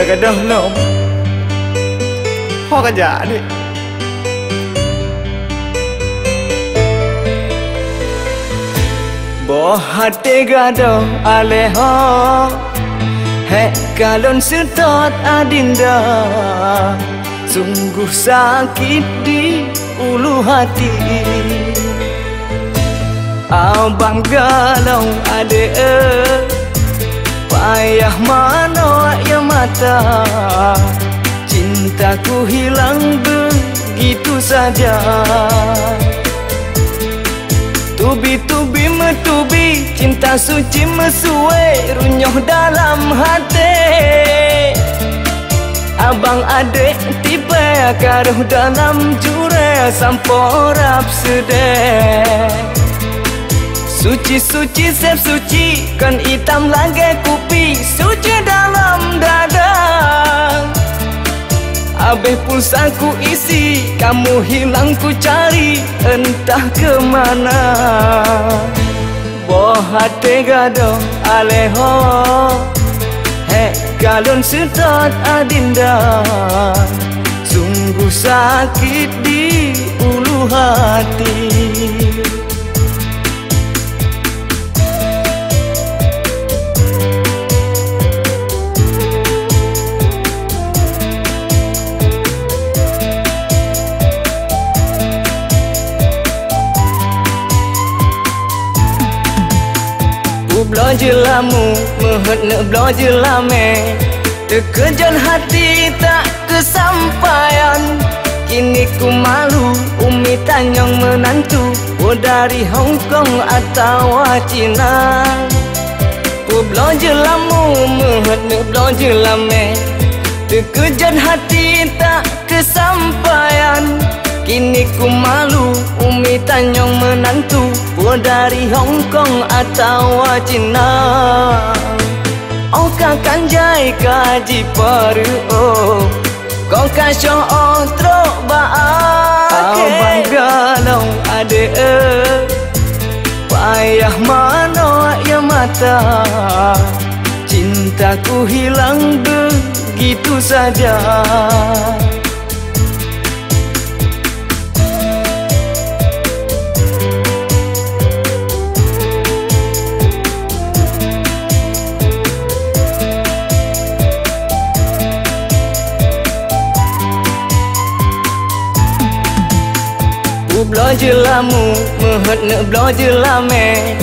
Kagak dah nom Ho kerja ni Boh hati gado aleho Hek kalon setot adinda Sungguh sakit di ulu hati. Abang galau ade Payah mana mata. Cintaku hilang begitu saja. Tubi-tubi metubi Cinta suci mesue Runyoh dalam hati. Abang adik tiba Karuh dalam jure Samporap sedih. Suci-suci sep suci Kan hitam lagi kupi. Suci Habis pulsaku isi Kamu hilang ku cari Entah ke mana Boh hati gado aleho. Hek galon setot adinda. Sungguh sakit di ulu hati Je lamu, mehet blo je lame. Terkejan hati tak kesampaian. Kini ku malu, umi tanyang menantu. Oh dari Hong Kong atau Cina Ku je lamu, mehet blo je lame. Terkejan hati tak kesampaian. Kini ku malu Umi tanyong menantu dari Hong Kong atau Cina Oh kakak jai kaji paru oh. Kau kasih otro baake. Abang galau ade Payah mana ya mata. Cintaku hilang begitu saja je lamu mehet ne blo je lame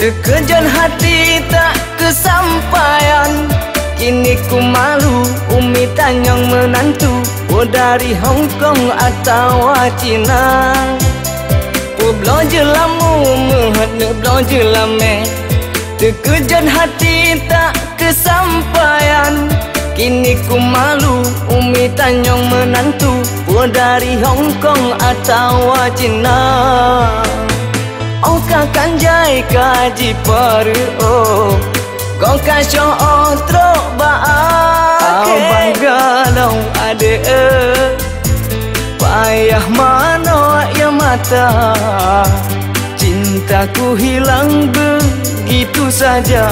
Terkejan hati tak kesampaian. Kini ku malu Umi tanyang menantu. Oh dari Hong Kong atau Cina Oh blo je lamu mehet ne blo je lame Terkejan hati tak kesampaian Kini ku malu Umi tanyong menantu. Gua dari Hong Kong atau Cina Oh kakak jai kaji paru oh. Kau kasih otro baake. Abang galau ade. Payah mana ya mata? Cintaku hilang begitu saja